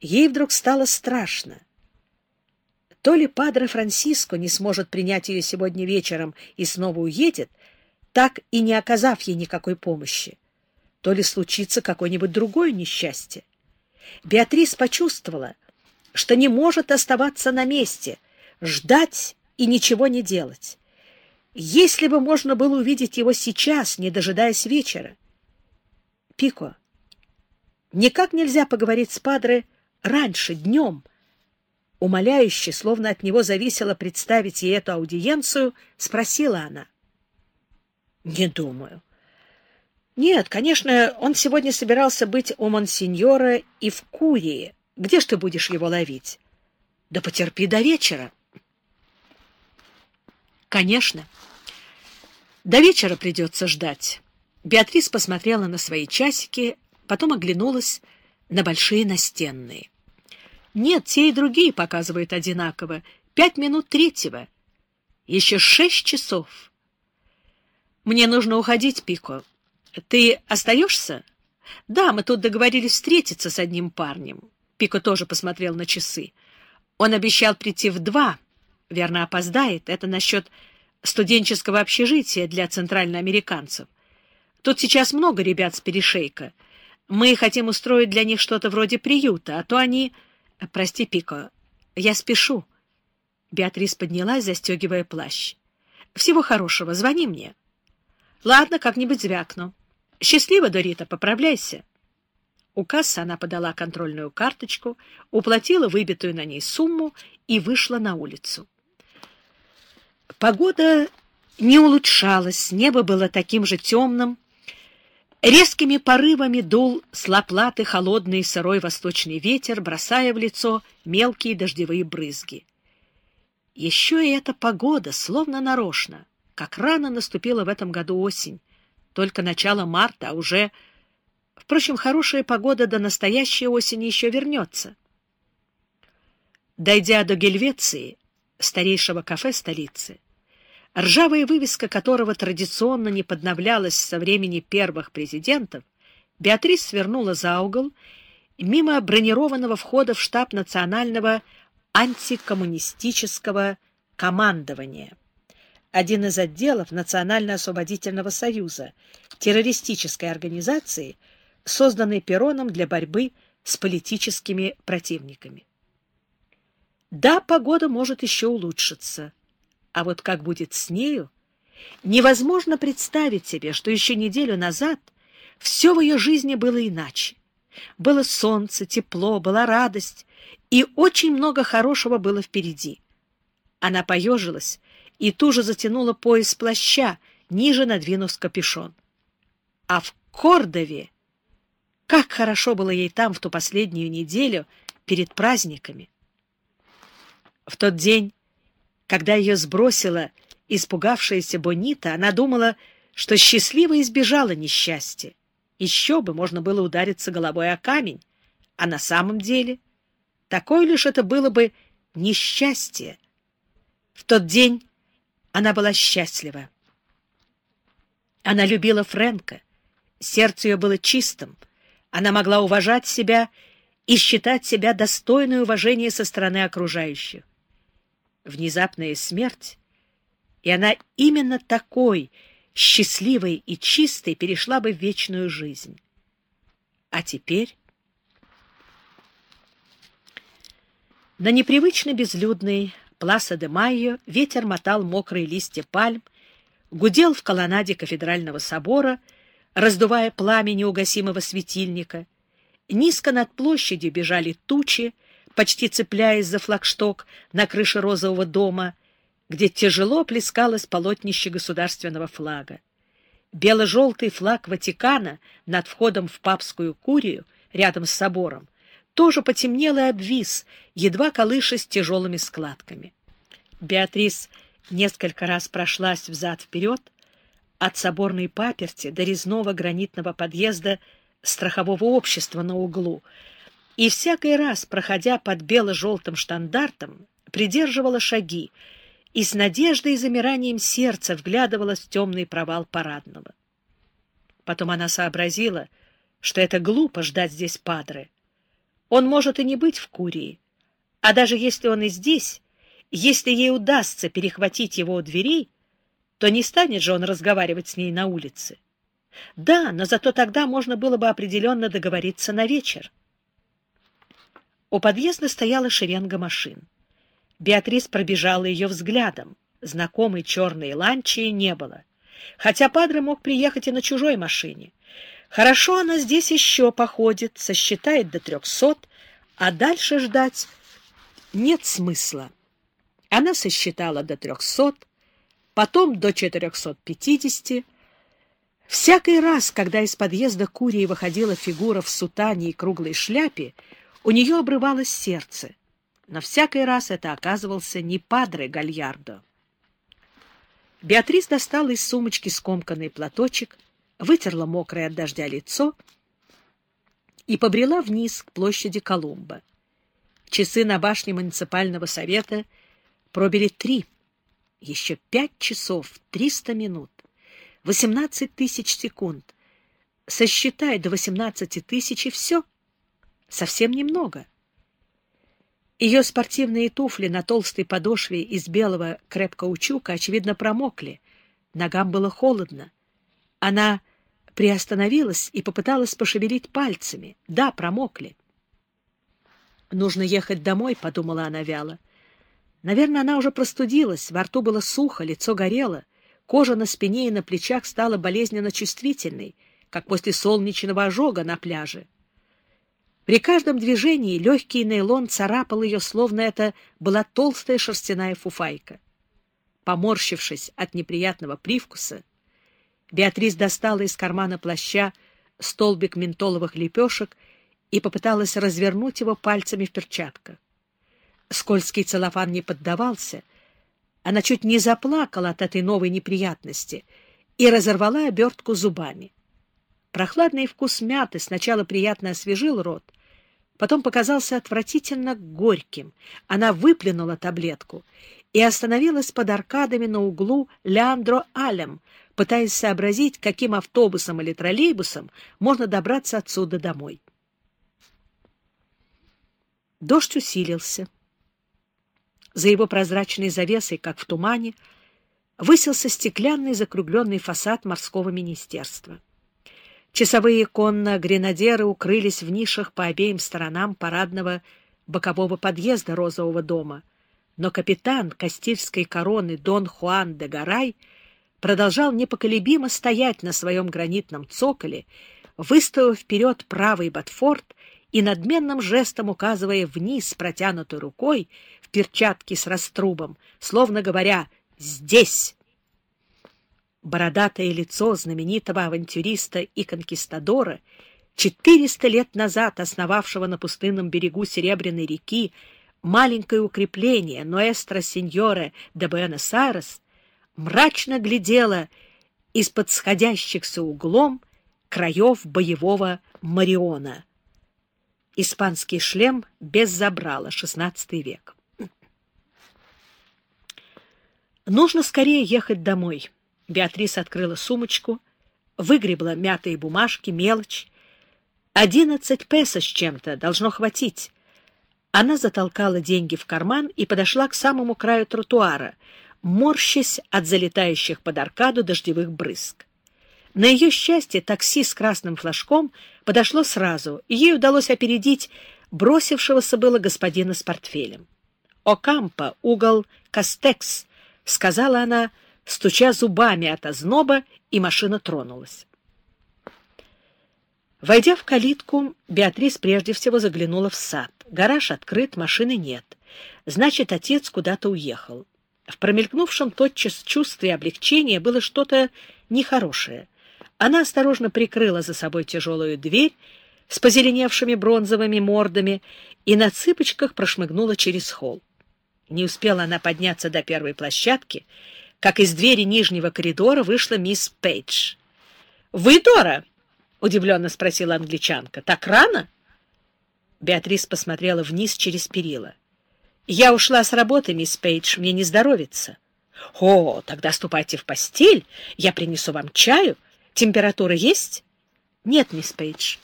Ей вдруг стало страшно. То ли Падре Франсиско не сможет принять ее сегодня вечером и снова уедет, так и не оказав ей никакой помощи, то ли случится какое-нибудь другое несчастье. Беатрис почувствовала, что не может оставаться на месте, ждать и ничего не делать. Если бы можно было увидеть его сейчас, не дожидаясь вечера. Пико, никак нельзя поговорить с Падре раньше, днем. Умоляюще, словно от него зависело представить ей эту аудиенцию, спросила она. — Не думаю. — Нет, конечно, он сегодня собирался быть у монсеньора и в Курии. Где ж ты будешь его ловить? — Да потерпи до вечера. — Конечно. До вечера придется ждать. Беатрис посмотрела на свои часики, потом оглянулась на большие настенные. Нет, те и другие показывают одинаково. Пять минут третьего. Еще шесть часов. Мне нужно уходить, Пико. Ты остаешься? Да, мы тут договорились встретиться с одним парнем. Пико тоже посмотрел на часы. Он обещал прийти в два. Верно, опоздает. Это насчет студенческого общежития для центральноамериканцев. Тут сейчас много ребят с перешейка. Мы хотим устроить для них что-то вроде приюта, а то они... Прости, Пико, я спешу. Беатрис поднялась, застегивая плащ. Всего хорошего, звони мне. Ладно, как-нибудь звякну. Счастливо, Дорита, поправляйся. У кассы она подала контрольную карточку, уплатила выбитую на ней сумму и вышла на улицу. Погода не улучшалась, небо было таким же темным, Резкими порывами дул с лоплаты холодный сырой восточный ветер, бросая в лицо мелкие дождевые брызги. Еще и эта погода, словно нарочно, как рано наступила в этом году осень, только начало марта, а уже... Впрочем, хорошая погода до настоящей осени еще вернется. Дойдя до Гельвеции, старейшего кафе столицы, ржавая вывеска которого традиционно не подновлялась со времени первых президентов, Беатрис свернула за угол мимо бронированного входа в штаб национального антикоммунистического командования, один из отделов Национально-освободительного союза, террористической организации, созданной Пероном для борьбы с политическими противниками. Да, погода может еще улучшиться, а вот как будет с нею? Невозможно представить себе, что еще неделю назад все в ее жизни было иначе. Было солнце, тепло, была радость, и очень много хорошего было впереди. Она поежилась и туже затянула пояс плаща, ниже надвинув капюшон. А в Кордове... Как хорошо было ей там в ту последнюю неделю перед праздниками! В тот день когда ее сбросила испугавшаяся Бонита, она думала, что счастливо избежала несчастья. Еще бы можно было удариться головой о камень, а на самом деле такое лишь это было бы несчастье. В тот день она была счастлива. Она любила Фрэнка, сердце ее было чистым, она могла уважать себя и считать себя достойной уважения со стороны окружающих внезапная смерть, и она именно такой, счастливой и чистой, перешла бы в вечную жизнь. А теперь... На непривычно безлюдной Пласа де Майо ветер мотал мокрые листья пальм, гудел в колоннаде кафедрального собора, раздувая пламя неугасимого светильника. Низко над площадью бежали тучи, почти цепляясь за флагшток на крыше розового дома, где тяжело плескалось полотнище государственного флага. Бело-желтый флаг Ватикана над входом в папскую курию, рядом с собором, тоже потемнел и обвис, едва колышась тяжелыми складками. Беатрис несколько раз прошлась взад-вперед от соборной паперти до резного гранитного подъезда страхового общества на углу, и всякий раз, проходя под бело-желтым штандартом, придерживала шаги и с надеждой и замиранием сердца вглядывалась в темный провал парадного. Потом она сообразила, что это глупо ждать здесь падры. Он может и не быть в Курии. А даже если он и здесь, если ей удастся перехватить его у дверей, то не станет же он разговаривать с ней на улице. Да, но зато тогда можно было бы определенно договориться на вечер. У подъезда стояла шеренга машин. Беатрис пробежала ее взглядом. Знакомой черной ланчии не было. Хотя Падре мог приехать и на чужой машине. Хорошо она здесь еще походит, сосчитает до трехсот, а дальше ждать нет смысла. Она сосчитала до трехсот, потом до четырехсот пятидесяти. Всякий раз, когда из подъезда Курии выходила фигура в сутане и круглой шляпе, у нее обрывалось сердце. Но всякий раз это оказывался не Падре Гальярдо. Беатрис достала из сумочки скомканный платочек, вытерла мокрое от дождя лицо и побрела вниз к площади Колумба. Часы на башне муниципального совета пробили три. Еще пять часов, триста минут, восемнадцать тысяч секунд. Сосчитай до восемнадцати тысяч и все. Совсем немного. Ее спортивные туфли на толстой подошве из белого крепкаучука, очевидно, промокли. Ногам было холодно. Она приостановилась и попыталась пошевелить пальцами. Да, промокли. «Нужно ехать домой», — подумала она вяло. Наверное, она уже простудилась, во рту было сухо, лицо горело, кожа на спине и на плечах стала болезненно чувствительной, как после солнечного ожога на пляже. При каждом движении легкий нейлон царапал ее, словно это была толстая шерстяная фуфайка. Поморщившись от неприятного привкуса, Беатрис достала из кармана плаща столбик ментоловых лепешек и попыталась развернуть его пальцами в перчатках. Скользкий целлофан не поддавался. Она чуть не заплакала от этой новой неприятности и разорвала обертку зубами. Прохладный вкус мяты сначала приятно освежил рот, потом показался отвратительно горьким. Она выплюнула таблетку и остановилась под аркадами на углу Леандро-Алем, пытаясь сообразить, каким автобусом или троллейбусом можно добраться отсюда домой. Дождь усилился. За его прозрачной завесой, как в тумане, высился стеклянный закругленный фасад морского министерства. Часовые конно-гренадеры укрылись в нишах по обеим сторонам парадного бокового подъезда розового дома, но капитан Кастильской короны Дон Хуан де Гарай продолжал непоколебимо стоять на своем гранитном цоколе, выставив вперед правый ботфорт и надменным жестом указывая вниз протянутой рукой в перчатке с раструбом, словно говоря «Здесь!» Бородатое лицо знаменитого авантюриста и конкистадора, 400 лет назад основавшего на пустынном берегу Серебряной реки маленькое укрепление Ноэстро Синьоре де Буэнос-Айрес, мрачно глядело из-под сходящихся углом краев боевого Мариона. Испанский шлем без забрала, XVI век. Нужно скорее ехать домой. Беатрис открыла сумочку, выгребла мятые бумажки, мелочь. Одиннадцать песо с чем-то должно хватить. Она затолкала деньги в карман и подошла к самому краю тротуара, морщась от залетающих под аркаду дождевых брызг. На ее счастье такси с красным флажком подошло сразу, и ей удалось опередить бросившегося было господина с портфелем. «Окампо, угол Кастекс», — сказала она, — стуча зубами от озноба, и машина тронулась. Войдя в калитку, Беатрис прежде всего заглянула в сад. Гараж открыт, машины нет. Значит, отец куда-то уехал. В промелькнувшем тотчас чувстве облегчения было что-то нехорошее. Она осторожно прикрыла за собой тяжелую дверь с позеленевшими бронзовыми мордами и на цыпочках прошмыгнула через холл. Не успела она подняться до первой площадки, как из двери нижнего коридора вышла мисс Пейдж. «Вы Дора?» — удивленно спросила англичанка. «Так рано?» Беатрис посмотрела вниз через перила. «Я ушла с работы, мисс Пейдж, мне не здоровится». «О, тогда ступайте в постель, я принесу вам чаю. Температура есть?» «Нет, мисс Пейдж».